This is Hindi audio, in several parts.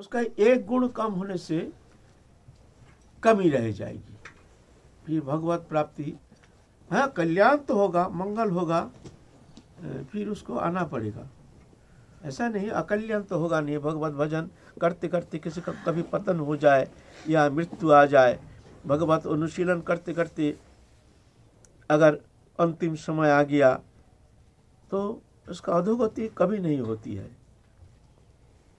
उसका एक गुण कम होने से कमी रह जाएगी। फिर भगवत प्राप्ति हाँ कल्याण तो होगा, मंगल होगा फिर उसको आना पड़ेगा। ऐसा नहीं, अकल्याण तो होगा नहीं। भगवत भजन करते करते किसी का कभी पतन हो जाए या मृत्यु आ जाए, भगवत अनुशीलन करते करते अगर अंतिम समय आ गया तो उसका अधोगति कभी नहीं होती है।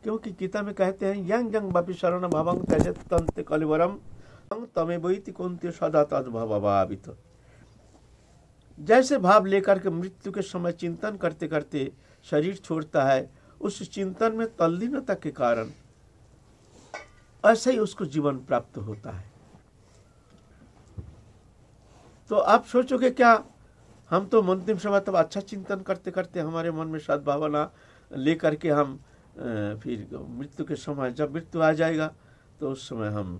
क्योंकि गीता में कहते हैं, यंग यंग बापी शरण भवंग त्यजत तंत कलिवरम तमे बोईति कुंत्य सदा तद भावित जैसे भाव लेकर के मृत्यु के समय चिंतन करते करते शरीर छोड़ता है, उस चिंतन में तल्लीनता के कारण ऐसे ही उसको जीवन प्राप्त होता है। तो आप सोचोगे क्या, हम तो अंतिम समय तब अच्छा चिंतन करते करते हमारे मन में सद्भावना लेकर के हम फिर मृत्यु के समय जब मृत्यु आ जाएगा तो उस समय हम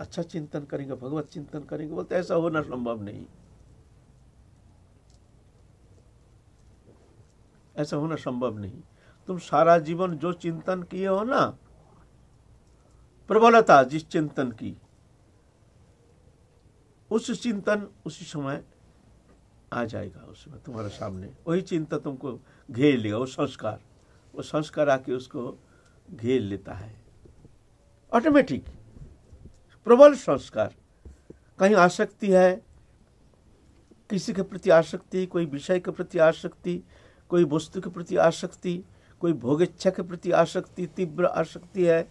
अच्छा चिंतन करेंगे, भगवत चिंतन करेंगे, बोलते ऐसा होना संभव नहीं। ऐसा होना संभव नहीं। तुम सारा जीवन जो चिंतन किए हो ना, प्रबलता जिस चिंतन की, उस चिंतन उसी समय आ जाएगा उसमें तुम्हारे सामने। वही चिंता तुमको घेर लेगा, वो संस्कार। वो संस्कार आके उसको घेर लेता है। ऑटोमेटिक प्रबल संस्कार। कहीं आसक्ति है, किसी के प्रति आसक्ति, कोई विषय के प्रति आसक्ति, कोई वस्तु के प्रति आसक्ति, कोई भोगेच्छा के प्रति आसक्ति, तीव्र आसक्ति है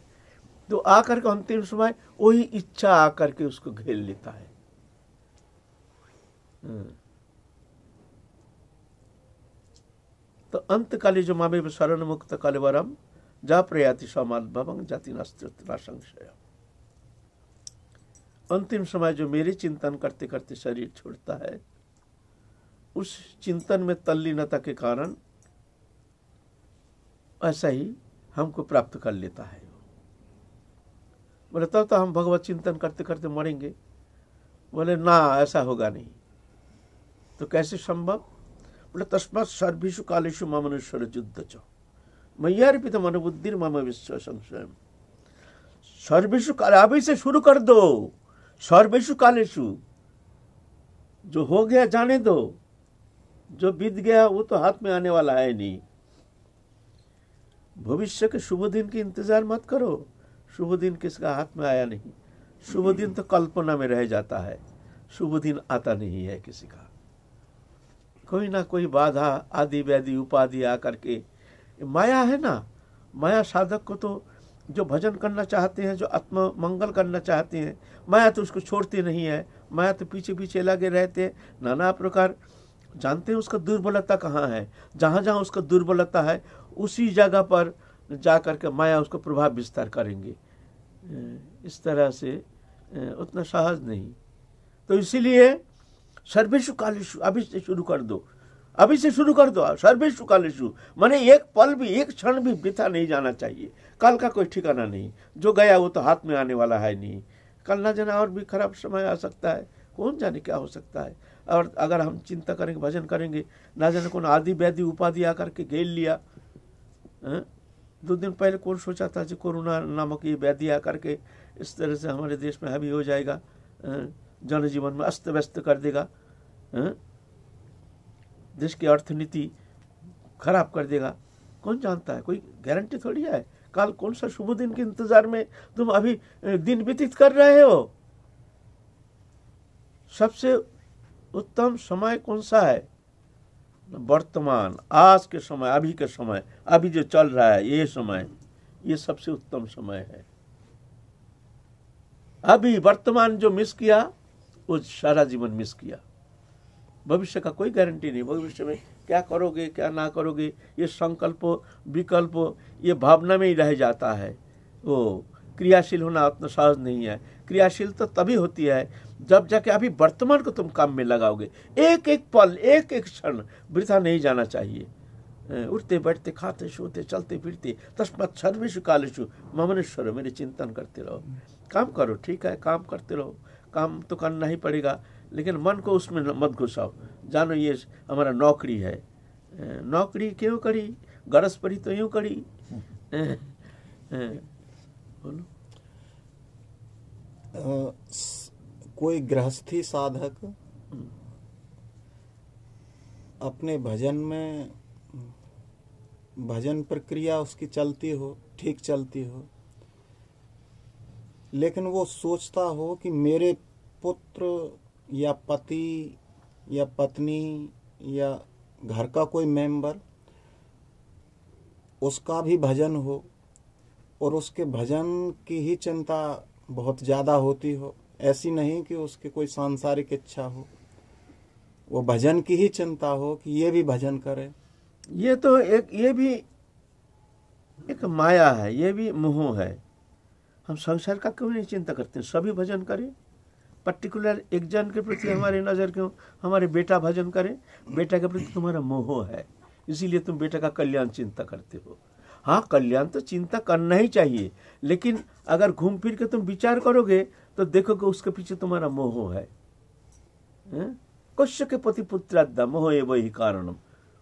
तो आकर के अंतिम समय वही इच्छा आकर के उसको घेर लेता है। तो अंतकाली जो मामे शरण मुक्त कलवरम जा प्रयाति समान भवंग जाति नस्त्र संशय अंतिम समय जो मेरे चिंतन करते करते शरीर छोड़ता है, उस चिंतन में तल्लीनता के कारण ऐसा ही हमको प्राप्त कर लेता है। बोले, तब तो हम भगवत चिंतन करते करते मरेंगे। बोले, ना, ऐसा होगा नहीं। तो कैसे संभव? बोले तस्मात सर्विशु कालेशु ममनुष्वर युद्ध च। मैयार्पित मनबुद्धि मम विश्व संशय सर्वेशु काल अभी से शुरू कर दो। सर्वेशु कालेशु जो हो गया जाने दो। जो बीत गया वो तो हाथ में आने वाला है नहीं। भविष्य के शुभ दिन की इंतज़ार मत करो। शुभ दिन किसका हाथ में आया नहीं। शुभ दिन तो कल्पना में रह जाता है। शुभ दिन आता नहीं है किसी का। कोई ना कोई बाधा आदि व्याधि उपाधि आकर के। माया है ना? माया साधक को तो जो भजन करना चाहते हैं, जो आत्म मंगल करना चाहते हैं, माया तो उसको छोड़ती नहीं है। माया तो पीछे पीछे लगे रहते हैं। नाना प्रकार, जानते हैं उसका दुर्बलता कहाँ है? जहाँ जहाँ उसका दुर्बलता है, उसी जगह पर जा कर के माया उसको प्रभाव विस्तार करेंगे। इस तरह से उतना साहस नहीं। तो इसीलिए सर्वेशु कालेशु अभी से शुरू कर दो। अभी से शुरू कर दो सर्वेशु कालेशु मैंने एक पल भी, एक क्षण भी वृथा नहीं जाना चाहिए। कल का कोई ठिकाना नहीं। जो गया वो तो हाथ में आने वाला है नहीं। कल ना जाना और भी खराब समय आ सकता है। कौन जाने क्या हो सकता है? और अगर हम चिंता करेंगे, भजन करेंगे, ना जाने कौन आदि व्याधि उपाधि आकर के घेर लिया। है? दो दिन पहले कौन सोचा था कि कोरोना नामक ये व्याधि आकर के इस तरह से हमारे देश में हावी हो जाएगा? जनजीवन में अस्त व्यस्त कर देगा, है? देश की अर्थनीति खराब कर देगा। कौन जानता है? कोई गारंटी थोड़ी है? कल कौन सा शुभ दिन के इंतज़ार में तुम अभी दिन व्यतीत कर रहे हो? सबसे उत्तम समय कौन सा है? वर्तमान, आज के समय, अभी के समय, अभी जो चल रहा है, ये समय, ये सबसे उत्तम समय है। अभी वर्तमान जो मिस किया वो सारा जीवन मिस किया। भविष्य का कोई गारंटी नहीं। भविष्य में क्या करोगे, क्या ना करोगे, ये संकल्प, विकल्प, ये भावना में ही रह जाता है। वो क्रियाशील होना उतना सहज नहीं है। क्रियाशील तो तभी होती है जब जाके अभी वर्तमान को तुम काम में लगाओगे। एक एक पल एक एक क्षण वृथा नहीं जाना चाहिए। उठते, बैठते, खाते, सोते, चलते, फिरते, तस्मत सर्वेशु कालेशु ममनेश्वर, मेरे चिंतन करते रहो। काम करो, ठीक है, काम करते रहो। काम तो करना ही पड़ेगा, लेकिन मन को उसमें मत घुसाओ। जानो ये हमारा नौकरी है। नौकरी क्यों करी? गरज पड़ी तो यूँ करी। बोलो। कोई गृहस्थी साधक अपने भजन में, भजन प्रक्रिया उसकी चलती हो, ठीक चलती हो लेकिन वो सोचता हो कि मेरे पुत्र या पति या पत्नी या घर का कोई मेंबर, उसका भी भजन हो और उसके भजन की ही चिंता बहुत ज़्यादा होती हो, ऐसी नहीं कि उसकी कोई सांसारिक इच्छा हो। वो भजन की ही चिंता हो कि ये भी भजन करे। ये तो एक, ये भी एक माया है, ये भी मोह है। हम संसार का क्यों नहीं चिंता करते सभी भजन करें। पर्टिकुलर एक जन के प्रति हमारी नज़र क्यों? हमारे बेटा भजन करें। बेटा के प्रति तुम्हारा मोह है। इसीलिए तुम बेटा का कल्याण चिंता करते हो। हाँ कल्याण तो चिंता करना ही चाहिए। लेकिन अगर घूम फिर के तुम विचार करोगे तो देखोगे उसके पीछे तुम्हारा मोह है। कश्य के पति पुत्राद्दा मोह ये वही कारणम।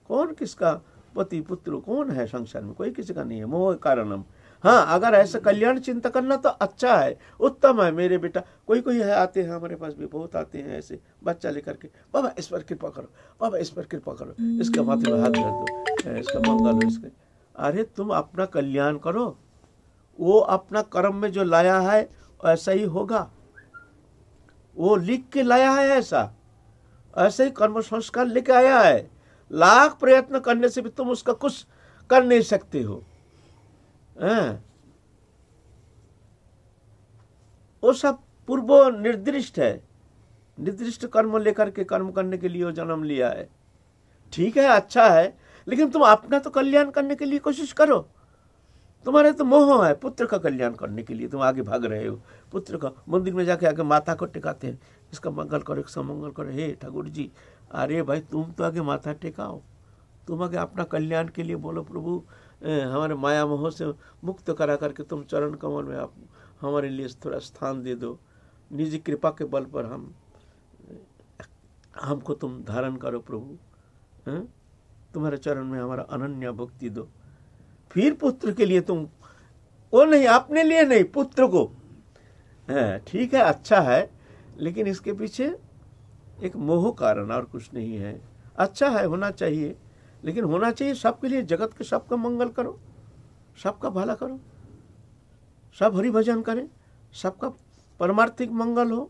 कौन किसका पति पुत्र? कौन है संसार में? कोई किसी का नहीं है। मोह कारणम। हाँ अगर ऐसा कल्याण चिंता करना तो अच्छा है, उत्तम है मेरे बेटा। कोई कोई है, आते हैं, हमारे पास भी बहुत आते हैं ऐसे, बच्चा लेकर के, बाबा, इस पर कृपा करो, बाबा, इस पर कृपा करो। इसके माथे में हाथ धर दो इसका मंगल हो इसके। अरे, तुम अपना कल्याण करो, वो अपना कर्म में जो लाया है, ऐसा ही होगा। वो लिख के लाया है ऐसा, ऐसे ही कर्म संस्कार लेके आया है। लाख प्रयत्न करने से भी तुम उसका कुछ कर नहीं सकते हो हैं? वो सब पूर्व निर्दिष्ट है। निर्दिष्ट कर्म लेकर के कर्म करने के लिए वो जन्म लिया है। ठीक है अच्छा है, लेकिन तुम अपना तो कल्याण करने के लिए कोशिश करो। तुम्हारे तो मोह है पुत्र का कल्याण करने के लिए। तुम आगे भाग रहे हो। पुत्र का मंदिर में जाके आगे माता को टिकाते हैं। इसका मंगल करो, इसका मंगल करो। हे ठाकुर जी, अरे भाई, तुम तो आगे माथा टेकाओ। तुम आगे अपना कल्याण के लिए बोलो प्रभु। हमारे माया मोह से मुक्त करा करके तुम चरण कमल में आप हमारे लिए थोड़ा स्थान दे दो। निजी कृपा के बल पर हम, हमको तुम धारण करो प्रभु? तुम्हारे चरण में हमारा अनन्य भक्ति दो। फिर पुत्र के लिए तुम वो नहीं, अपने लिए नहीं, पुत्र को। ठीक है अच्छा है, लेकिन इसके पीछे एक मोह कारण और कुछ नहीं है। अच्छा है, होना चाहिए। लेकिन होना चाहिए सबके लिए, जगत के सबका मंगल करो, सबका भला करो, सब हरि भजन करें, सबका परमार्थिक मंगल हो,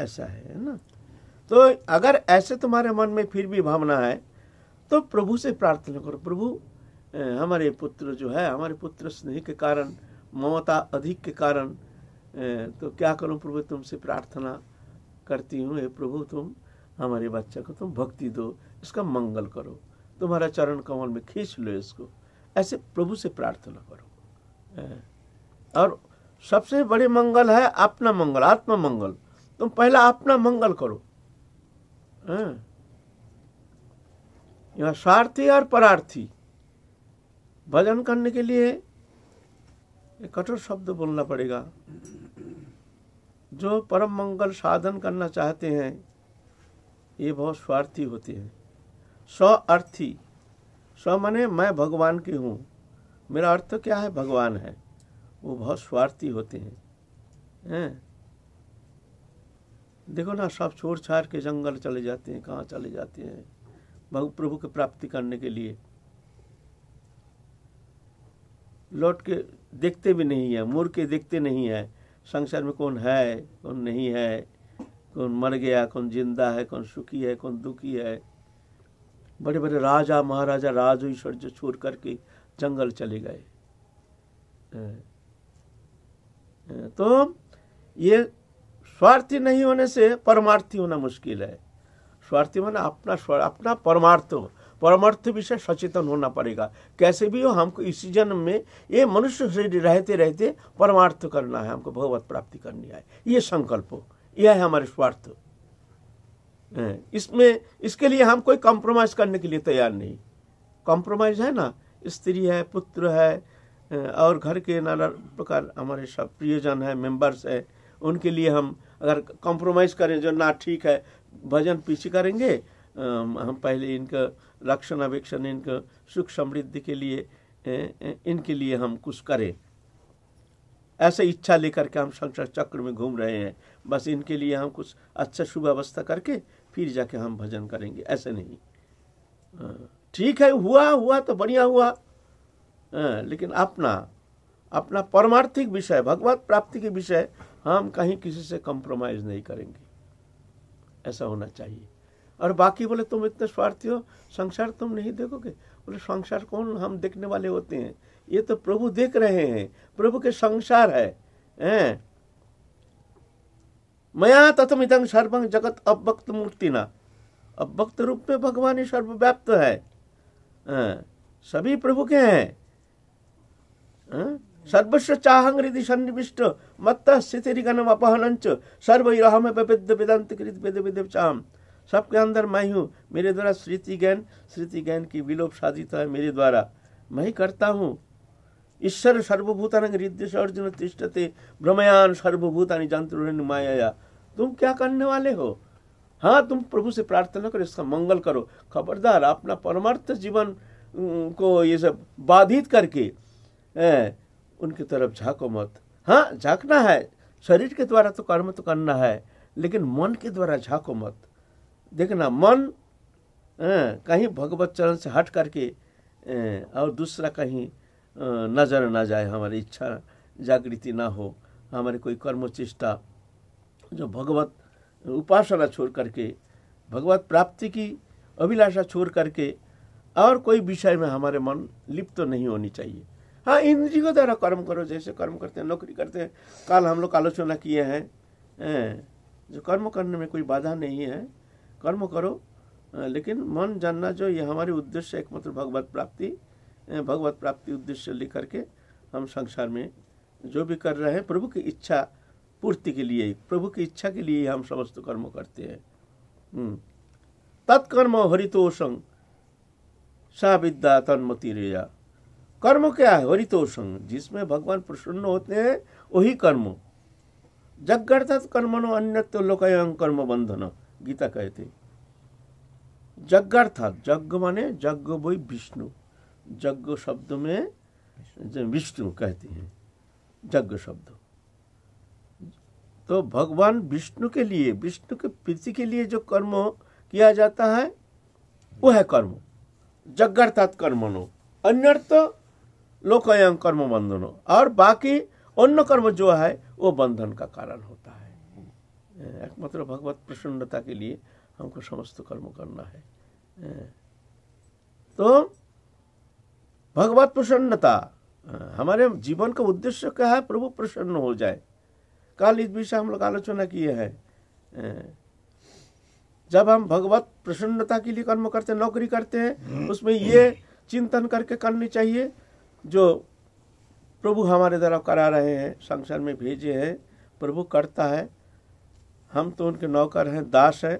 ऐसा है ना? तो अगर ऐसे तुम्हारे मन में फिर भी भावना है तो प्रभु से प्रार्थना करो। प्रभु हमारे पुत्र जो है, हमारे पुत्र स्नेह के कारण, ममता अधिक के कारण तो क्या करूँ प्रभु, तुमसे प्रार्थना करती हूँ, हे प्रभु, तुम हमारे बच्चा को तुम भक्ति दो, इसका मंगल करो। तुम्हारा चरण कमल में खींच लो इसको। ऐसे प्रभु से प्रार्थना करो। और सबसे बड़े मंगल है अपना मंगल, आत्मा मंगल। तुम पहला अपना मंगल करो। यहाँ स्वार्थी और परार्थी। भजन करने के लिए कठोर शब्द बोलना पड़ेगा। जो परम मंगल साधन करना चाहते हैं, ये बहुत स्वार्थी होते हैं। स्व अर्थी स्व माने मैं भगवान की हूँ। मेरा अर्थ क्या है? भगवान है। वो बहुत स्वार्थी होते हैं। हैं? देखो ना, सब छोड़ छाड़ के जंगल चले जाते हैं, कहाँ चले जाते हैं? भग, प्रभु की प्राप्ति करने के लिए। लौट के देखते भी नहीं है, मुड़ के देखते नहीं है, संसार में कौन है, कौन नहीं है, कौन मर गया, कौन ज़िंदा है, कौन सुखी है, कौन दुखी है। बड़े बड़े राजा, महाराजा, राज ऐश्वर्य छोड़ करके जंगल चले गए। तो ये स्वार्थी नहीं होने से परमार्थी होना मुश्किल है। स्वार्थी माना अपना अपना परमार्थ हो। परमार्थ विषय सचेतन होना पड़ेगा। कैसे भी हो, हमको इसी जन्म में ये मनुष्य शरीर रहते रहते परमार्थ करना है, हमको भगवत प्राप्ति करनी है। ये संकल्प हो। यह है हमारे स्वार्थ। इसमें, इसके लिए हम कोई कॉम्प्रोमाइज करने के लिए तैयार नहीं। कॉम्प्रोमाइज है ना? स्त्री है, पुत्र है और घर के नाना प्रकार हमारे सब प्रियजन है मेंबर्स है। उनके लिए हम अगर कॉम्प्रोमाइज करें, जो ना ठीक है, भजन पीछे करेंगे हम पहले इनका रक्षण अवेक्षण इनका सुख समृद्धि के लिए इनके लिए हम कुछ करें। ऐसे इच्छा लेकर के हम संसार चक्र में घूम रहे हैं। बस इनके लिए हम कुछ अच्छा शुभ अवस्था करके फिर जाके हम भजन करेंगे। ऐसे नहीं। हाँ, ठीक है हुआ हुआ तो बढ़िया हुआ। हाँ, लेकिन अपना अपना परमार्थिक विषय भगवत प्राप्ति के विषय हम कहीं किसी से कंप्रोमाइज नहीं करेंगे। ऐसा होना चाहिए। और बाकी बोले तुम इतने स्वार्थी हो संसार तुम नहीं देखोगे? बोले संसार कौन हम देखने वाले होते हैं? ये तो प्रभु देख रहे हैं। प्रभु के संसार है। हैं? मया तथम इतंग सर्वंग जगत अवक्त मूर्ति ना अवक्त रूप में भगवान ही सर्वव्याप्त है। सभी प्रभु के हैं? सर्वस्व चाहंग हृदय सन्निविष्ट, मत्त स्थितिगणम अपहनंच सर्वरहम विद वेदांत कृत वेद विद चाम सबके अंदर मैं हूँ, मेरे द्वारा स्मृति ज्ञान स्मृति ज्ञान की विलोप साधित है मेरे द्वारा। मैं ही करता हूँ। ईश्वर सर्वभूतान हृदय अर्जुन तिष्ठते भ्रमयान सर्वभूतानि जंतु माया तुम क्या करने वाले हो? हाँ तुम प्रभु से प्रार्थना करो इसका मंगल करो। खबरदार अपना परमार्थ जीवन को ये सब बाधित करके ए, उनकी तरफ़ झांको मत। हाँ झांकना है। शरीर के द्वारा तो कर्म तो करना है लेकिन मन के द्वारा झांको मत। देखना मन अ, कहीं भगवत चरण से हट करके अ, और दूसरा कहीं नज़र ना जाए, हमारी इच्छा जागृति ना हो, हमारी कोई कर्मचेष्टा जो भगवत उपासना छोड़ करके, भगवत प्राप्ति की अभिलाषा छोड़ करके और कोई विषय में हमारे मन लिप्त तो नहीं होनी चाहिए। हाँ इंद्री इंद्रियों द्वारा कर्म करो, जैसे कर्म करते हैं, नौकरी करते हैं, कल हम लोग आलोचना किए हैं जो कर्म करने में कोई बाधा नहीं है, कर्म करो, लेकिन मन जानना जो ये हमारी उद्देश्य एकमात्र भगवत प्राप्ति भगवत प्राप्ति उद्देश्य लेकर के हम संसार में जो भी कर रहे हैं, प्रभु की इच्छा पूर्ति के लिए, प्रभु की इच्छा के लिए हम समस्त कर्म करते हैं। हम्म। तत्कर्म हरितोषं सा विद्या तन्मति रेया कर्म क्या है? हरितोषं, जिसमें भगवान प्रसन्न होते हैं, वही कर्म। जगर्थात कर्मणो अन्यत्व लोकयं कर्म बंधन, गीता कहते जग्गार्थात जग माने जग वही विष्णु। जग शब्द में विष्णु कहते हैं यज्ञ शब्द। तो भगवान विष्णु के लिए, विष्णु के प्रीति के लिए जो कर्म किया जाता है, वो है कर्म। जगर्थात कर्मनो अन्यर्थ लोकयं कर्म बंधनो। और बाकी अन्य कर्म जो है, वो बंधन का कारण होता है। एकमात्र भगवत प्रसन्नता के लिए हमको समस्त कर्म करना है। तो भगवत प्रसन्नता। हमारे जीवन का उद्देश्य क्या है? प्रभु प्रसन्न हो जाए। कल इस विषय हम लोग आलोचना किए हैं। जब हम भगवत प्रसन्नता के लिए कर्म करते हैं, नौकरी करते हैं, उसमें ये चिंतन करके करनी चाहिए, जो प्रभु हमारे द्वारा करा रहे हैं, संसार में भेजे हैं, प्रभु करता है। हम तो उनके नौकर हैं, दास हैं।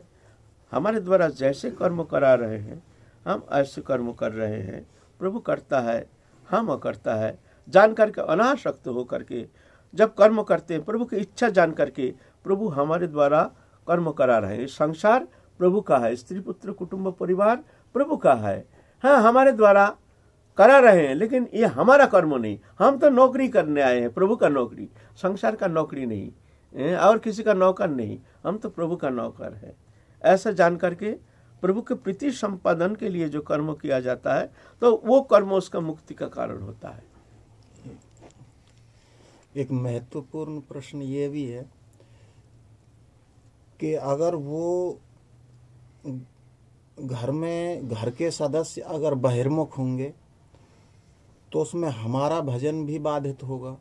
हमारे द्वारा जैसे कर्म करा रहे हैं, हम ऐसे कर्म कर रहे हैं। प्रभु करता है, हम करता है जान करके अनाशक्त हो करके जब कर्म करते हैं, प्रभु की इच्छा जान करके प्रभु हमारे द्वारा कर्म करा रहे हैं। संसार प्रभु का है, स्त्री, पुत्र, कुटुंब, परिवार प्रभु का है। हाँ हमारे द्वारा करा रहे हैं, लेकिन ये हमारा कर्म नहीं। हम तो नौकरी करने आए हैं, प्रभु का नौकरी। संसार का नौकरी नहीं। और किसी का नौकर नहीं। हम तो प्रभु का नौकर है। ऐसा जान करके प्रभु के प्रीति संपादन के लिए जो कर्म किया जाता है तो वो कर्म उसका मुक्ति का कारण होता है। एक महत्वपूर्ण प्रश्न ये भी है कि अगर वो घर में घर के सदस्य अगर बहिर्मुख होंगे तो उसमें हमारा भजन भी बाधित होगा।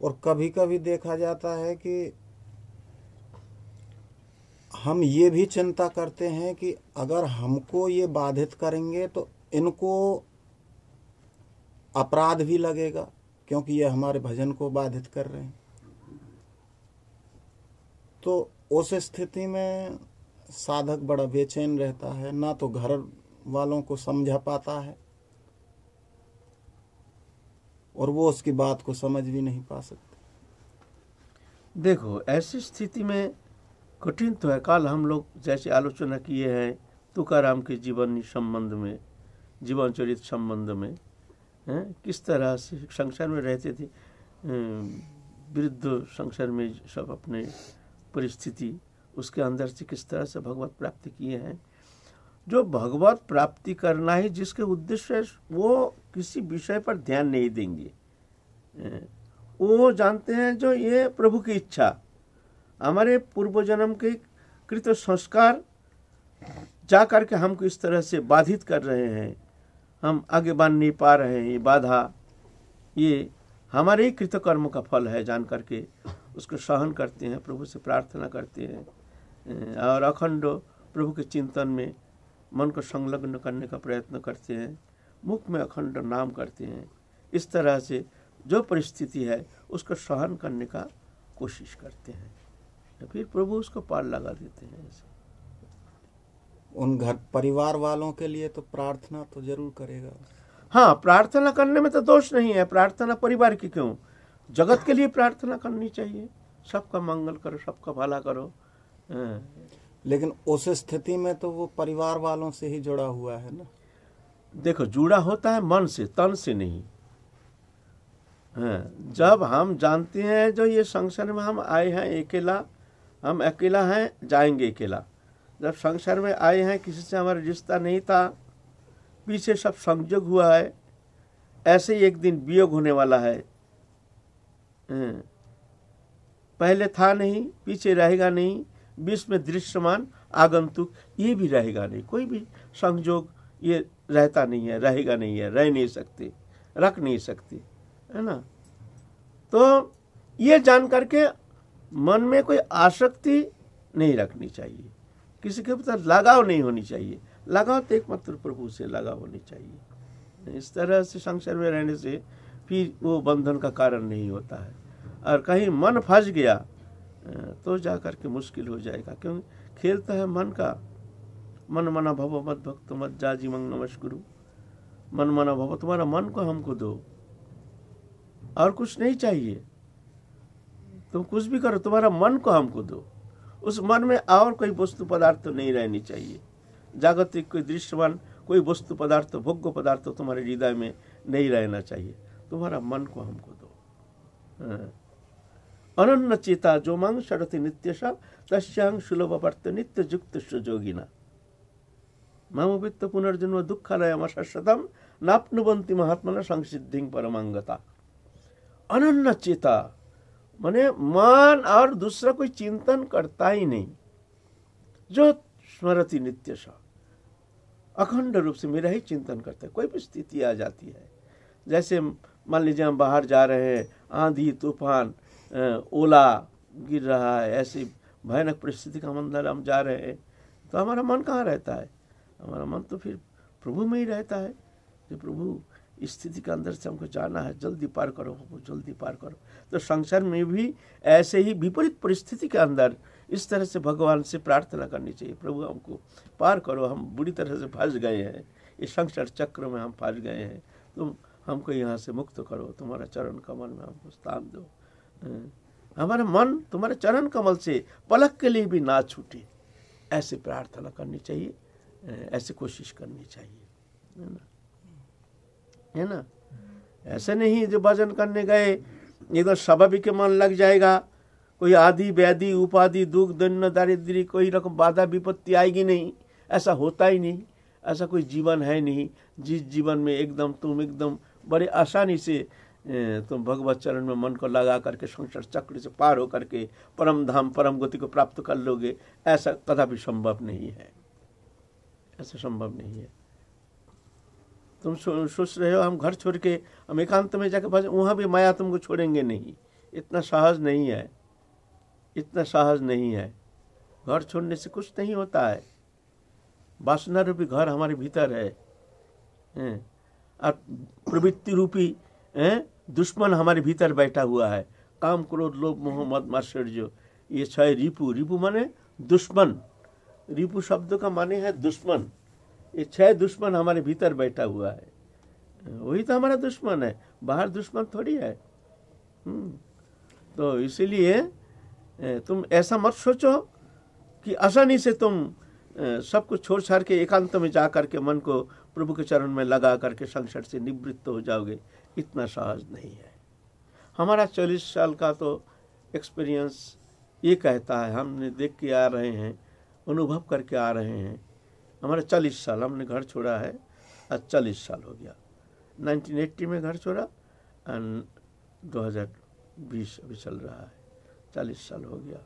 और कभी कभी देखा जाता है कि हम ये भी चिंता करते हैं कि अगर हमको ये बाधित करेंगे तो इनको अपराध भी लगेगा, क्योंकि ये हमारे भजन को बाधित कर रहे हैं। तो उस स्थिति में साधक बड़ा बेचैन रहता है, ना तो घर वालों को समझा पाता है, और वो उसकी बात को समझ भी नहीं पा सकते। देखो, ऐसी स्थिति में कठिन तो है। कल हम लोग जैसे आलोचना किए हैं तुकाराम के जीवन संबंध में, जीवन चरित संबंध में, हैं, किस तरह से संसार में रहते थे वृद्ध संसार में सब अपने परिस्थिति, उसके अंदर से किस तरह से भगवत प्राप्ति किए हैं। जो भगवत प्राप्ति करना है, जिसके उद्देश्य वो किसी विषय पर ध्यान नहीं देंगे। वो जानते हैं जो ये प्रभु की इच्छा। हमारे पूर्व जन्म के कृत संस्कार जा करके हमको इस तरह से बाधित कर रहे हैं। हम आगे बढ़ नहीं पा रहे हैं, ये बाधा। ये हमारे ही कृतकर्म का फल है, जान करके उसको सहन करते हैं, प्रभु से प्रार्थना करते हैं। और अखंड प्रभु के चिंतन में मन को संलग्न करने का प्रयत्न करते हैं, मुख में अखंड नाम करते हैं। इस तरह से जो परिस्थिति है, उसको सहन करने का कोशिश करते हैं। तो फिर प्रभु उसको पार लगा देते हैं ऐसे। उन घर परिवार वालों के लिए तो प्रार्थना तो ज़रूर करेगा। हाँ प्रार्थना करने में तो दोष नहीं है। प्रार्थना परिवार की क्यों? जगत के लिए प्रार्थना करनी चाहिए। सबका मंगल करो सबका भला करो। हाँ। लेकिन उस स्थिति में तो वो परिवार वालों से ही जुड़ा हुआ है ना? देखो जुड़ा होता है मन से तन से नहीं। हाँ जब हम जानते हैं जो ये संसार में हम आए हैं अकेला हम अकेला हैं, जाएँगे अकेला। जब संसार में आए हैं, किसी से हमारा रिश्ता नहीं था, पीछे सब संयोग हुआ है, ऐसे ही एक दिन वियोग होने वाला है। हाँ। पहले था नहीं, पीछे रहेगा नहीं विश्व में दृश्यमान, आगंतुक, ये भी रहेगा नहीं। कोई भी संयोग ये रहता नहीं है, रहेगा नहीं है, रह नहीं सकते, रख नहीं सकते, है ना? तो ये जान करके मन में कोई आसक्ति नहीं रखनी चाहिए। किसी के प्रति लगाव नहीं होनी चाहिए। लगाव तो एकमात्र प्रभु से लगाव होनी चाहिए। इस तरह से संसार में रहने से फिर वो बंधन का कारण नहीं होता है। और कहीं मन फंस गया तो जा कर के मुश्किल हो जाएगा। क्योंकि खेल तो है मन का। मन मना भव मत भक्त मत जाजी मंग नमस्कुरु मन मना भव, तुम्हारा मन को हमको दो। और कुछ नहीं चाहिए। तुम कुछ भी करो, तुम्हारा मन को हमको दो। उस मन में और कोई वस्तु पदार्थ तो नहीं रहनी चाहिए। जागतिक कोई दृश्यमान, कोई वस्तु पदार्थ, भोग्य पदार्थ तुम्हारे हृदय में नहीं रहना चाहिए। तुम्हारा मन को हमको दो। हाँ। अनन्न चेता जो मांग शरति नित्य तस्यांग सुलभ वर्त नित्य युक्त सुजोगिना। मम वित्त पुनर्जन्म दुखालय अशाश्वतम नापनुबंती महात्मा संसिद्धि परमांगता अनन्न चेता माने मन और दूसरा कोई चिंतन करता ही नहीं। जो स्मृति नित्य सा, अखंड रूप से मेरा ही चिंतन करता है, कोई भी स्थिति आ जाती है। जैसे मान लीजिए हम बाहर जा रहे हैं, आंधी, तूफ़ान ओला गिर रहा है, ऐसी भयानक परिस्थिति का अंदर हम जा रहे हैं तो हमारा मन कहाँ रहता है? हमारा मन तो फिर प्रभु में ही रहता है। जो प्रभु स्थिति के अंदर से हमको जाना है। जल्दी पार करो हमको जल्दी पार करो। तो संसार में भी ऐसे ही विपरीत परिस्थिति के अंदर इस तरह से भगवान से प्रार्थना करनी चाहिए। प्रभु, हमको पार करो। हम बुरी तरह से फंस गए हैं। इस संसार चक्र में हम फंस गए हैं। तुम हमको यहाँ से मुक्त करो। तुम्हारा चरण कमल में हमको स्थान दो। हमारा मन तुम्हारे चरण कमल से पलक के लिए भी ना छूटे। ऐसे प्रार्थना करनी चाहिए। ऐसे कोशिश करनी चाहिए। है ना? है ना? ऐसे नहीं जो भजन करने गए एकदम स्वाभाविक मन लग जाएगा। कोई आदि, व्याधि, उपाधि, दुख दन्न दारिद्री कोई रकम बाधा, विपत्ति आएगी नहीं। ऐसा होता ही नहीं। ऐसा कोई जीवन है नहीं। जिस जीवन में एकदम तुम एकदम बड़े आसानी से तुम भगवत चरण में मन को लगा करके, संसार चक्र से पार हो करके परम धाम, परम गति को प्राप्त कर लोगे, ऐसा कदापि संभव नहीं है। ऐसा संभव नहीं है। तुम सोच रहे हो, हम घर छोड़ के हम एकांत में जाकर बस वहाँ भी माया तुमको छोड़ेंगे नहीं। इतना साहस नहीं है। इतना साहस नहीं है। घर छोड़ने से कुछ नहीं होता है। वासना रूपी घर हमारे भीतर है। और प्रवृत्ति रूपी दुश्मन हमारे भीतर बैठा हुआ है। काम क्रोध, लोभ, मोह, मद माश्चर्य ये छह रिपु। रिपु माने दुश्मन। रिपु शब्द का माने है दुश्मन। ये छह दुश्मन हमारे भीतर बैठा हुआ है। वही तो हमारा दुश्मन है। बाहर दुश्मन थोड़ी है। हम्म। तो इसीलिए तुम ऐसा मत सोचो कि आसानी से तुम सब कुछ छोड़ छाड़ के एकांत में जा करके मन को प्रभु के चरण में लगा करके संसार से निवृत्त हो जाओगे। इतना सहज नहीं है। हमारा चालीस साल का तो एक्सपीरियंस ये कहता है। हमने देख के आ रहे हैं, अनुभव करके आ रहे हैं। हमारा चालीस साल, हमने घर छोड़ा है, आज चालीस साल हो गया। 1980 में घर छोड़ा एंड 2020 अभी चल रहा है। चालीस साल हो गया।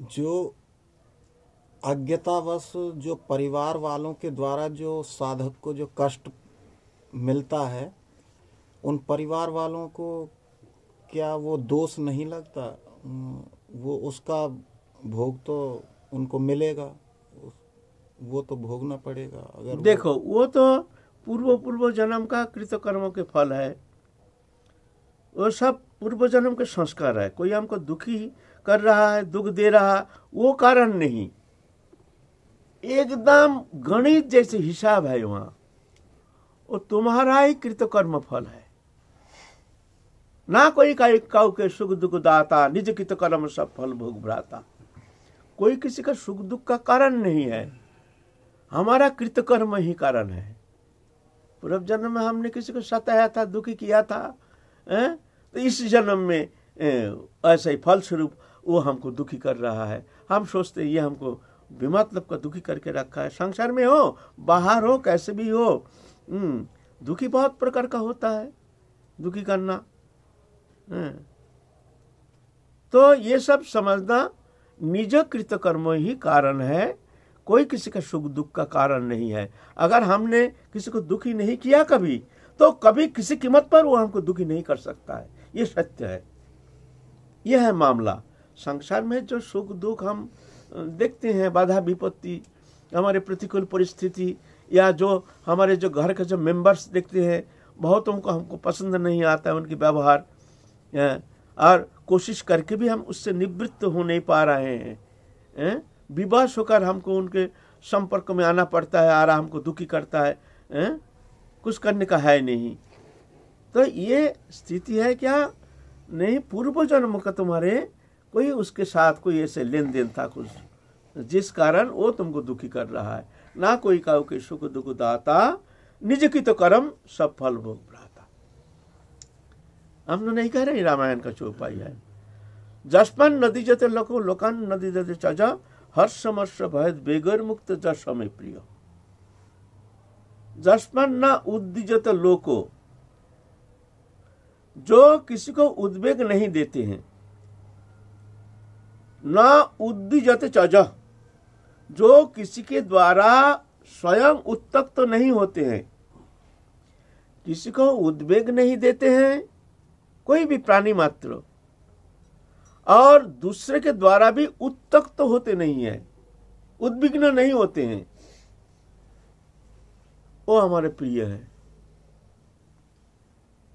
जो अज्ञतावश जो परिवार वालों के द्वारा जो साधक को जो कष्ट मिलता है, उन परिवार वालों को क्या वो दोष नहीं लगता? वो उसका भोग तो उनको मिलेगा, वो तो भोगना पड़ेगा, अगर देखो, वो वो तो पूर्व पूर्व जन्म का कृतकर्मों के फल है। वो सब पूर्व जन्म के संस्कार है। कोई हमको दुखी कर रहा है, दुख दे रहा, वो कारण नहीं। एकदम गणित जैसे हिसाब है वहाँ। वो तुम्हारा ही कृतकर्म फल है। ना कोई का काउ के सुख दुख दाता, निज कृतकर्म सब फल भोग भ्राता। कोई किसी का सुख दुख का कारण नहीं है हमारा कृतकर्म ही कारण है पूर्व जन्म में हमने किसी को सताया था दुखी किया था हैं? तो इस जन्म में ऐसा ही फल स्वरूप वो हमको दुखी कर रहा है हम सोचते ये हमको बेमतलब का दुखी करके रखा है संसार में हो बाहर हो कैसे भी हो हम्म, दुखी बहुत प्रकार का होता है दुखी करना हैं? तो ये सब समझना निज कृतकर्म ही कारण है। कोई किसी का सुख दुख का कारण नहीं है। अगर हमने किसी को दुखी नहीं किया कभी तो कभी किसी कीमत पर वो हमको दुखी नहीं कर सकता है। ये सत्य है। यह है मामला। संसार में जो सुख दुख हम देखते हैं, बाधा विपत्ति, हमारे प्रतिकूल परिस्थिति, या जो हमारे जो घर के जो मेंबर्स देखते हैं, बहुतों को हमको पसंद नहीं आता है उनकी व्यवहार और कोशिश करके भी हम उससे निवृत्त हो नहीं पा रहे हैं? विवश होकर हमको उनके संपर्क में आना पड़ता है आरा हमको दुखी करता है, हैं? कुछ करने का है नहीं तो ये स्थिति है क्या नहीं पूर्व जन्म का तुम्हारे कोई उसके साथ कोई ऐसे लेन देन था कुछ, जिस कारण वो तुमको दुखी कर रहा है ना कोई काउ के सुख दुख दाता, निज की तो कर्म सब फल भोग हम तो नहीं कह रहे रामायण का चौपाई है। जसपन नदी जते लोको, लोकान नदी जते चजा, हर्ष मर्ष भय बेगर मुक्त जस में प्रिय। जसपन न उद्दिजत लोको, जो किसी को उद्वेग नहीं देते हैं, न उद्दिजत चज, जो किसी के द्वारा स्वयं उत्तक तो नहीं होते हैं, किसी को उद्वेग नहीं देते हैं कोई भी प्राणी मात्र। और दूसरे के द्वारा भी उत्तक तो होते नहीं है। उद्विग्न नहीं होते हैं। वो हमारे प्रिय है।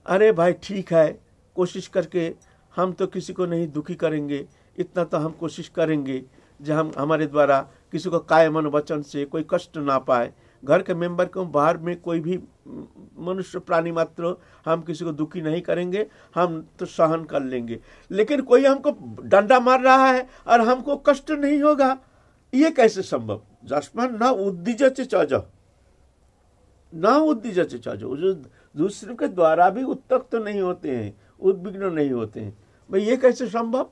अरे भाई, ठीक है, कोशिश करके हम तो किसी को नहीं दुखी करेंगे। इतना तो हम कोशिश करेंगे जो हम, हमारे द्वारा किसी को काय मन वचन से कोई कष्ट ना पाए। घर के मेंबर को बाहर में कोई भी मनुष्य प्राणी मात्र हम किसी को दुखी नहीं करेंगे, हम तो सहन कर लेंगे। लेकिन कोई हमको डंडा मार रहा है और हमको कष्ट नहीं होगा, ये कैसे संभव? जसमान, न उद्दीज चज। ना उद्दीज चज। जो दूसरे के द्वारा भी उत्तक तो नहीं होते हैं, उद्विग्न नहीं होते हैं। भाई, ये कैसे संभव?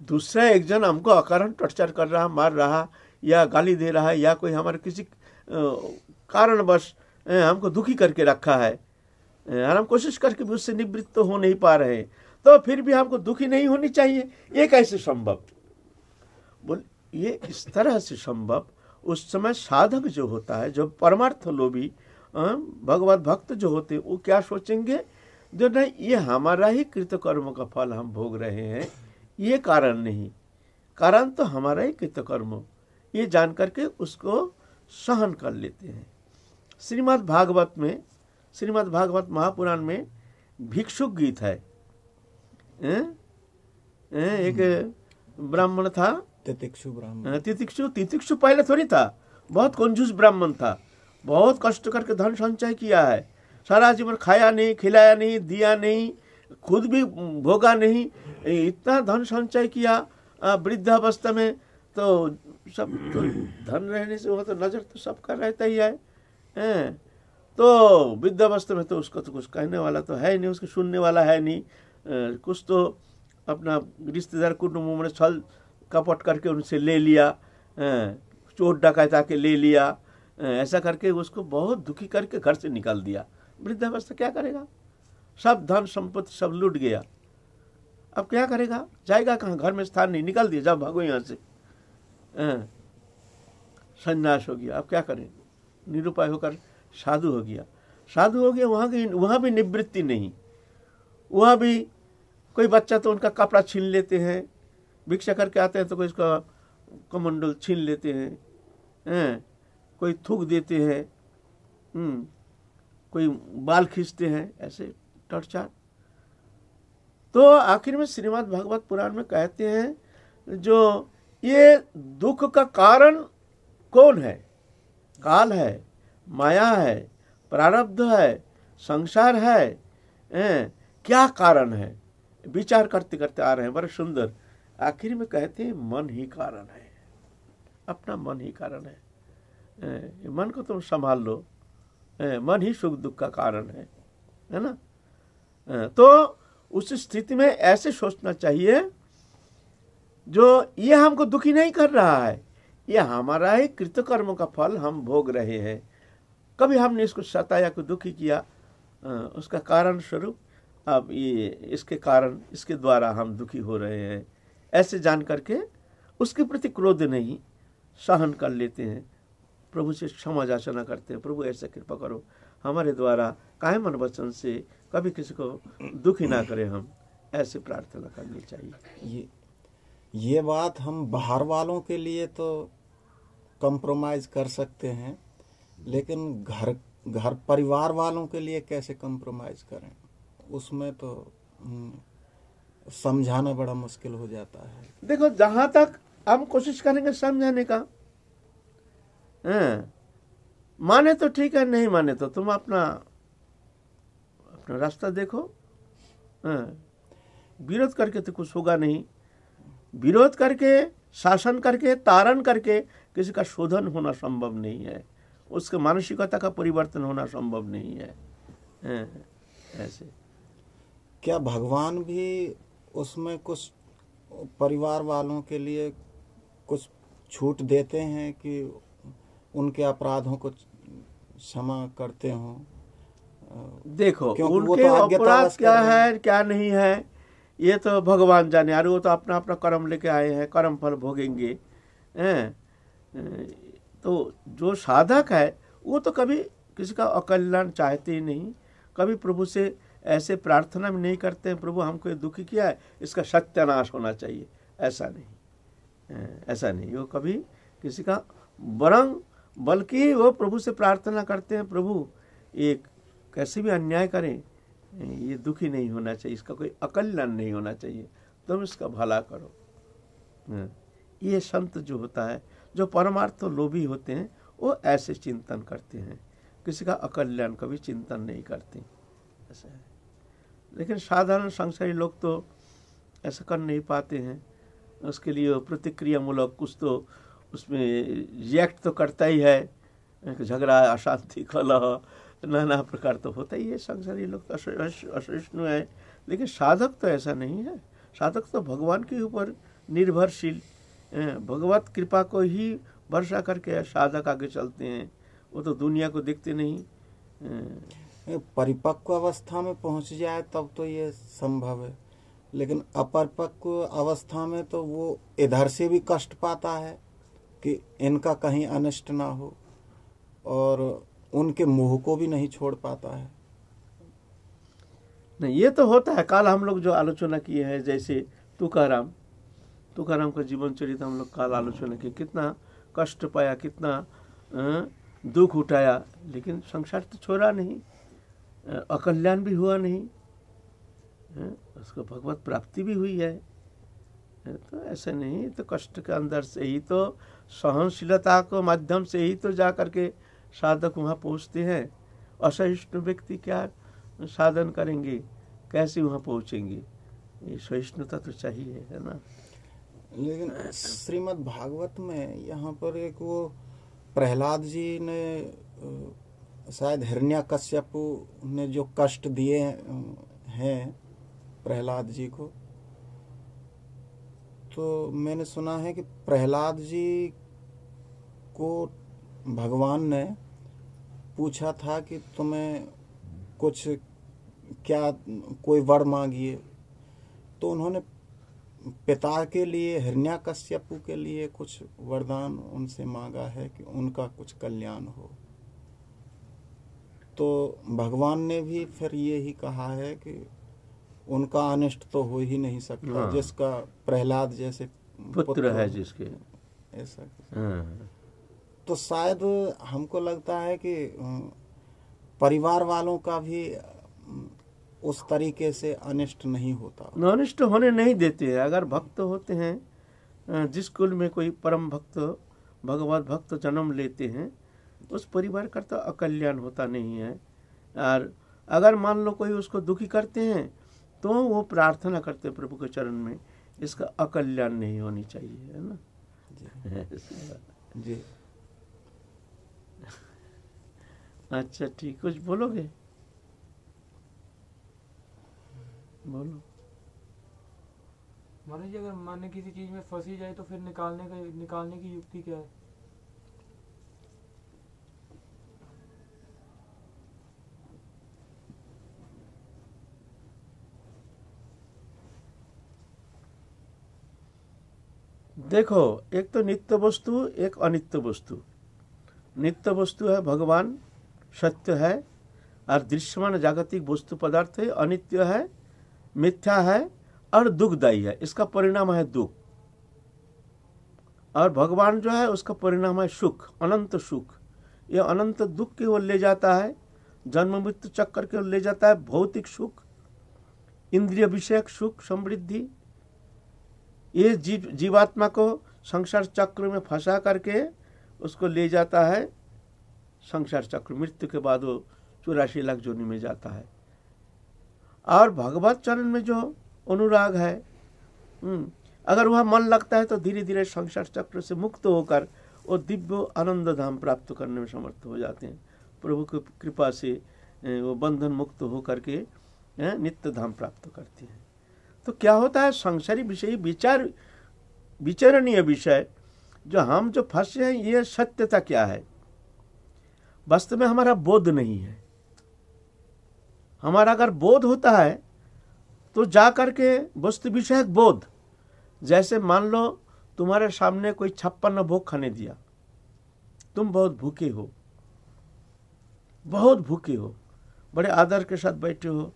दूसरा एक जन हमको अकारण टॉर्चर कर रहा, मार रहा, या गाली दे रहा है या कोई हमारे किसी कारणवश हमको दुखी करके रखा है। और हम कोशिश करके भी उससे निवृत्त तो हो नहीं पा रहे हैं। तो फिर भी हमको दुखी नहीं होनी चाहिए। ये कैसे संभव? बोल, ये इस तरह से संभव, उस समय साधक जो होता है, जो परमार्थ लोभी भगवत भक्त जो होते वो क्या सोचेंगे? जो नहीं, ये हमारा ही कृतकर्म का फल हम भोग रहे हैं। ये कारण नहीं। कारण तो हमारा ही कृतकर्म। ये जान करके उसको सहन कर लेते हैं। श्रीमद् भागवत में श्रीमद् भागवत महापुराण में भिक्षुक गीत है। ए? ए? एक ब्राह्मण था। तितिक्षु ब्राह्मण। तितिक्षु तितिक्षु पहले थोड़ी था। बहुत कंजूस ब्राह्मण था। बहुत कष्ट करके धन संचय किया है। सारा जीवन खाया नहीं खिलाया नहीं दिया नहीं खुद भी भोगा नहीं। इतना धन संचय किया वृद्धावस्था में तो सब तो धन रहने से वो तो नज़र तो सबका रहता ही है। हैं? तो विद्यावस्था में तो उसको तो कुछ कहने वाला तो है नहीं उसको सुनने वाला है नहीं। अ, कुछ तो अपना रिश्तेदार कुटुंब में छल कपट करके उनसे ले लिया चोट डकैता के ले लिया ऐसा करके उसको बहुत दुखी करके घर से निकाल दिया। वृद्धावस्था क्या करेगा? सब धन संपत्ति सब लूट गया। अब क्या करेगा? जाएगा कहाँ? घर में स्थान नहीं निकाल दिया जाओ भागो यहाँ से। संन्यास हो गया। अब क्या करें? निरुपाय होकर साधु हो गया। साधु हो गया वहाँ की वहाँ भी निवृत्ति नहीं। वहाँ भी कोई बच्चा तो उनका कपड़ा छीन लेते हैं। भिक्षा करके आते हैं तो कोई इसका कमंडल छीन लेते हैं? कोई थूक देते हैं। हम्म, कोई बाल खींचते हैं। ऐसे टर्चार। तो आखिर में श्रीमद् भागवत पुराण में कहते हैं जो ये दुख का कारण कौन है? काल है माया है प्रारब्ध है संसार है हैं, क्या कारण है? विचार करते करते आ रहे हैं। बड़े सुंदर। आखिर में कहते हैं मन ही कारण है। अपना मन ही कारण है। ये मन को तुम संभाल लो। हैं, मन ही सुख दुख का कारण है। है ना? हैं, तो उस स्थिति में ऐसे सोचना चाहिए जो ये हमको दुखी नहीं कर रहा है, ये हमारा ही कृतकर्म का फल हम भोग रहे हैं। कभी हमने इसको सताया, को दुखी किया उसका कारण स्वरूप, अब ये इसके कारण, इसके द्वारा हम दुखी हो रहे हैं। ऐसे जान करके उसके प्रति क्रोध नहीं, सहन कर लेते हैं। प्रभु से क्षमा याचना करते हैं। प्रभु, ऐसा कृपा करो। हमारे द्वारा काहे मन वचन से कभी किसी को दुखी ना करें हम। ऐसे प्रार्थना करनी चाहिए। ये ये बात हम बाहर वालों के लिए तो कंप्रोमाइज कर सकते हैं लेकिन घर घर परिवार वालों के लिए कैसे कंप्रोमाइज करें? उसमें तो हम्म, समझाना बड़ा मुश्किल हो जाता है। देखो जहाँ तक हम कोशिश करेंगे समझाने का माने तो ठीक है नहीं माने तो तुम अपना अपना रास्ता देखो विरोध करके तो कुछ होगा नहीं। विरोध करके शासन करके तारण करके किसी का शोधन होना संभव नहीं है। उसके मानसिकता का परिवर्तन होना संभव नहीं है। ऐसे। क्या भगवान भी उसमें कुछ परिवार वालों के लिए कुछ छूट देते हैं कि उनके अपराधों को क्षमा करते हों? देखो उनके तो अपराध क्या है क्या नहीं है ये तो भगवान जाने, अरे वो तो अपना अपना कर्म लेके आए हैं, कर्म फल भोगेंगे, हैं? तो जो साधक है, वो तो कभी किसी का अकल्याण चाहते ही नहीं, कभी प्रभु से ऐसे प्रार्थना भी नहीं करते हैं, प्रभु हमको दुखी किया है, इसका सत्यानाश होना चाहिए। ऐसा नहीं ऐसा नहीं। वो कभी किसी का वरंग बल्कि वो प्रभु से प्रार्थना करते हैं, प्रभु, एक कैसे भी अन्याय करें ये दुखी नहीं होना चाहिए इसका कोई अकल्याण नहीं होना चाहिए। तुम इसका भला करो। हाँ, ये संत जो होता है जो परमार्थ लोभी होते हैं वो ऐसे चिंतन करते हैं। किसी का अकल्याण कभी चिंतन नहीं करते। ऐसा है। लेकिन साधारण संसारी लोग तो ऐसा कर नहीं पाते हैं। उसके लिए वो प्रतिक्रियामूलक कुछ तो उसमें रिएक्ट तो करता ही है। झगड़ा अशांति कलह नाना प्रकार तो होता ही है, संसारी लोग तो असहिष्णु है। लेकिन साधक तो ऐसा नहीं है। साधक तो भगवान के ऊपर निर्भरशील भगवत कृपा को ही वर्षा करके साधक आगे चलते हैं। वो तो दुनिया को देखते नहीं। परिपक्व अवस्था में पहुँच जाए तब तो ये संभव है। लेकिन अपरिपक्व अवस्था में तो वो इधर से भी कष्ट पाता है कि इनका कहीं अनिष्ट ना हो। और उनके मुँह को भी नहीं छोड़ पाता है। नहीं, ये तो होता है। काल हम लोग जो आलोचना किए हैं, जैसे तुकाराम। तुकाराम का जीवन चरित्र हम लोग काल आलोचना किए। कितना कष्ट पाया, कितना दुख उठाया, लेकिन संसार तो छोड़ा नहीं। अकल्याण भी हुआ नहीं। उसको भगवत प्राप्ति भी हुई है। तो ऐसे नहीं तो कष्ट के अंदर से ही तो सहनशीलता को माध्यम से ही तो जा करके साधक वहाँ पहुँचते हैं। असहिष्णु व्यक्ति क्या साधन करेंगे? कैसे वहाँ पहुँचेंगे? ये सहिष्णुता तो चाहिए, है ना? लेकिन श्रीमद् भागवत में यहाँ पर एक वो प्रहलाद जी ने शायद हिरण्या कश्यप ने जो कष्ट दिए हैं प्रहलाद जी को तो मैंने सुना है कि प्रहलाद जी को भगवान ने पूछा था कि तुम्हें कुछ क्या कोई वर मांगिए? तो उन्होंने पिता के लिए हिरण्यकश्यपु के लिए कुछ वरदान उनसे मांगा है कि उनका कुछ कल्याण हो। तो भगवान ने भी फिर ये ही कहा है कि उनका अनिष्ट तो हो ही नहीं सकता हाँ। जिसका प्रहलाद जैसे पुत्र है। जिसके। ऐसा। हाँ। तो शायद हमको लगता है कि परिवार वालों का भी उस तरीके से अनिष्ट नहीं होता। अनिष्ट होने नहीं देते अगर भक्त होते हैं जिस कुल में कोई परम भक्त भगवत भक्त जन्म लेते हैं उस परिवार का तो अकल्याण होता नहीं है। और अगर मान लो कोई उसको दुखी करते हैं तो वो प्रार्थना करते हैं प्रभु के चरण में। इसका अकल्याण नहीं होनी चाहिए है ना? जी, जी। अच्छा ठीक। कुछ बोलोगे? बोलो। महाराज जी अगर माने किसी चीज़ में फंसी जाए तो फिर निकालने का निकालने की युक्ति क्या है? देखो एक तो नित्य वस्तु एक अनित्य वस्तु। नित्य वस्तु है भगवान सत्य है, और दृश्यमान जागतिक वस्तु पदार्थ है, अनित्य है, मिथ्या है, और दुखदायी है। इसका परिणाम है दुख। और भगवान जो है, उसका परिणाम है सुख, अनंत सुख। ये अनंत दुख की ओर ले जाता है जन्म मृत्यु चक्कर की ओर ले जाता है, भौतिक सुख इंद्रिय विषयक सुख, समृद्धि। ये जीव, जीवात्मा को संसार चक्र में फंसा करके उसको ले जाता है संसार चक्र मृत्यु के बाद वो चौरासी लाख जोनी में जाता है। और भगवत चरण में जो अनुराग है हम्म, अगर वह मन लगता है तो धीरे धीरे संसार चक्र से मुक्त होकर वो दिव्य आनंद धाम प्राप्त करने में समर्थ हो जाते हैं। प्रभु की कृपा से वो बंधन मुक्त होकर के नित्य धाम प्राप्त करते हैं। तो क्या होता है संसारी विषय विचार विचरणीय विषय जो हम जो फंसे हैं ये सत्यता क्या है? वास्तव में हमारा बोध नहीं है। हमारा अगर बोध होता है तो जा करके वस्तु विषयक बोध, जैसे मान लो तुम्हारे सामने कोई छप्पन भोग खाने दिया। तुम बहुत भूखे हो। बहुत भूखे हो। बड़े आदर के साथ बैठे हो।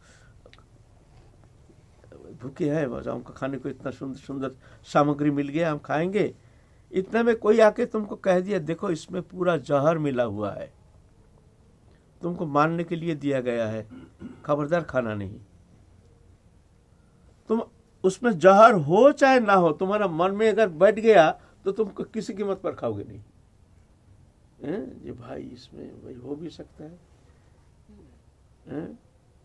भूखे हैं हमको खाने को इतना सुंदर सुंदर सामग्री मिल गया, हम खाएँगे। इतने में कोई आके तुमको कह दिया, देखो, इसमें पूरा जहर मिला हुआ है। तुमको मारने के लिए दिया गया है। खबरदार खाना नहीं। तुम उसमें जहर हो चाहे ना हो, तुम्हारा मन में अगर बैठ गया तो तुम किसी कीमत पर खाओगे नहीं? ये भाई इसमें भाई हो भी सकता है?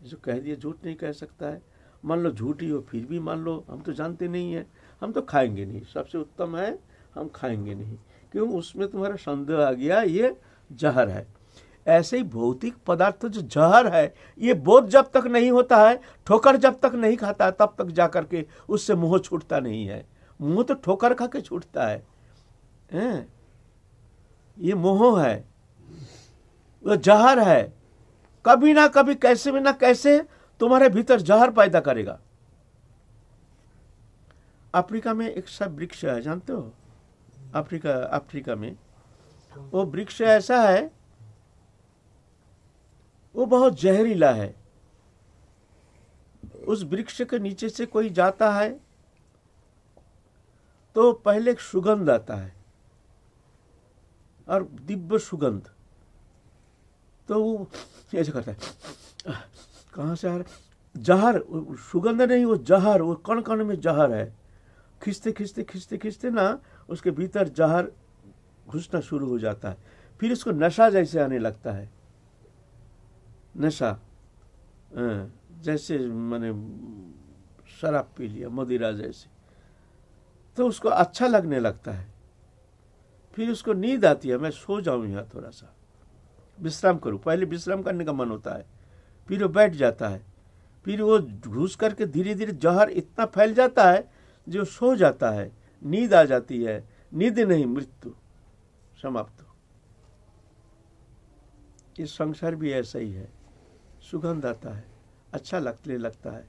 जो कह दिया, झूठ नहीं कह सकता है। मान लो झूठी हो, फिर भी मान लो, हम तो जानते नहीं है। हम तो खाएँगे नहीं। सबसे उत्तम है, हम खाएँगे नहीं। क्यों? उसमें तुम्हारा संदेह आ गया, ये जहर है। ऐसे ही भौतिक पदार्थ जो जहर है, ये बोध जब तक नहीं होता है, ठोकर जब तक नहीं खाता तब तक जाकर के उससे मुँह छूटता नहीं है। मुँह तो ठोकर खा के छूटता है। हैं? ये मोह है, वो जहर है। कभी ना कभी, कैसे भी ना कैसे, तुम्हारे भीतर जहर पैदा करेगा। अफ्रीका में एक सब वृक्ष है, जानते हो? अफ्रीका अफ्रीका में। वो वृक्ष ऐसा है वो बहुत जहरीला है। उस वृक्ष के नीचे से कोई जाता है तो पहले सुगंध आता है और दिव्य सुगंध। तो वो ऐसे करता है। कहाँ से आ रहा जहर, सुगंध नहीं, वो जहर, वो कण कण में जहर है। खींचते खींचते खींचते खींचते ना उसके भीतर जहर घुसना शुरू हो जाता है। फिर उसको नशा जैसे आने लगता है। नशा जैसे मैंने शराब पी लिया मदिरा जैसे तो उसको अच्छा लगने लगता है फिर उसको नींद आती है मैं सो जाऊँ यहाँ थोड़ा सा विश्राम करो पहले विश्राम करने का मन होता है फिर वो बैठ जाता है फिर वो घुस करके धीरे धीरे जहर इतना फैल जाता है जो सो जाता है नींद आ जाती है नींद नहीं मृत्यु समाप्त ये संसार भी ऐसा ही है सुगंध आता है अच्छा लगने लगता है।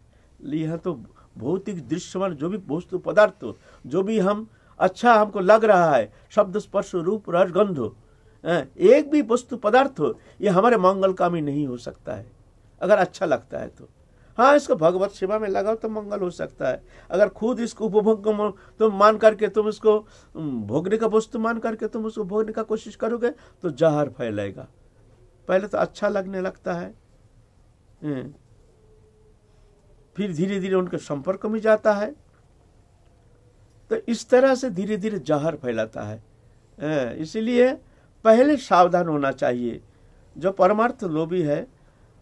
यह तो भौतिक, दृश्यमान जो भी वस्तु, पदार्थ जो भी हम अच्छा हमको लग रहा है, शब्द, स्पर्श, रूप, रस, गंध हो एक भी वस्तु, पदार्थ हो ये हमारे मंगल कामी नहीं हो सकता है। अगर अच्छा लगता है तो। हाँ इसको भगवत सेवा में लगाओ तो मंगल हो सकता है। अगर खुद इसको उपभोग तुम तो मान करके तुम इसको भोगने का वस्तु मान करके तुम उसको भोगने का कोशिश करोगे तो जहर फैलेगा। पहले तो अच्छा लगने लगता हैं। फिर धीरे धीरे उनके संपर्क में जाता है। तो इस तरह से धीरे धीरे जहर फैलाता है। इसलिए पहले सावधान होना चाहिए। जो परमार्थ लोभी है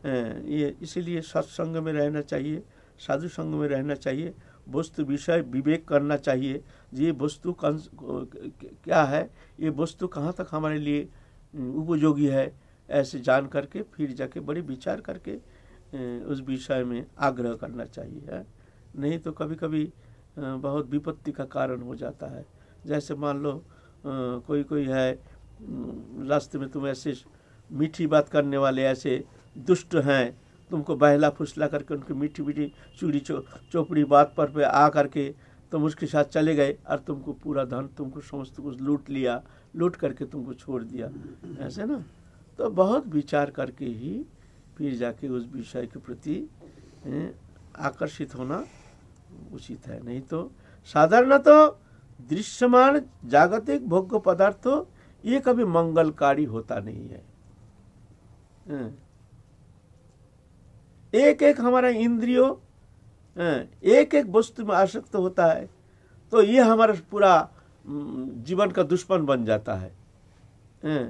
ये इसीलिए सत्संग में रहना चाहिए, साधु संग में रहना चाहिए। वस्तु विषय विवेक करना चाहिए। ये वस्तु क्या है? ये वस्तु कहाँ तक हमारे लिए उपयोगी है? ऐसे जान करके, फिर जाके बड़ी विचार करके उस विषय में आग्रह करना चाहिए, है? नहीं तो कभी कभी बहुत विपत्ति का कारण हो जाता है। जैसे मान लो कोई कोई है रास्ते में तुम ऐसे मीठी बात करने वाले, ऐसे दुष्ट हैं, तुमको बहला फुसला करके उनकी मीठी मीठी चूड़ी चो, चौपड़ी बात पर पे आ करके तुम उसके साथ चले गए और तुमको पूरा धन, तुमको समस्त कुछ लूट लिया, लूट करके तुमको छोड़ दिया। ऐसे ना? तो बहुत विचार करके ही फिर जाके उस विषय के प्रति आकर्षित होना उचित है नहीं तो साधारणतः दृश्यमान जागतिक भोग्य पदार्थ ये कभी मंगलकारी होता नहीं है। एक एक हमारा इंद्रियों एक एक वस्तु में आसक्त होता है तो ये हमारा पूरा जीवन का दुश्मन बन जाता हाँ।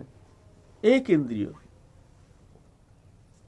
एक इंद्रियो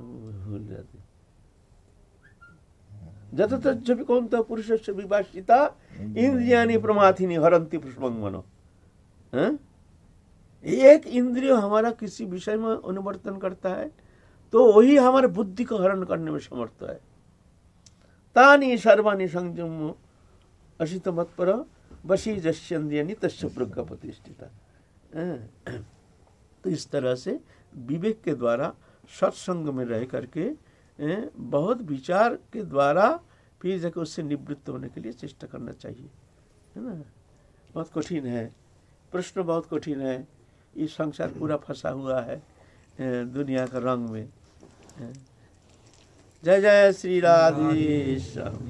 भूल जाते जत जब कौन पुरुष से विभाषिता मनो हाँ? एक इंद्रिय हमारा किसी विषय में अनुवर्तन करता है तो वही हमारे बुद्धि को हरण करने में समर्थ है तानी सर्वाणी संयम असित मत पर बसी जस्यंदियनी तस्य प्रज्ञा प्रतिष्ठिता हाँ? तो इस तरह से विवेक के द्वारा सत्संग में रह करके बहुत विचार के द्वारा फिर जाके उससे निवृत्त होने के लिए चेष्टा करना चाहिए। है ना? बहुत कठिन है। प्रश्न बहुत कठिन है। ये संसार पूरा फंसा हुआ है दुनिया का रंग में। जय जय श्री राधेश्याम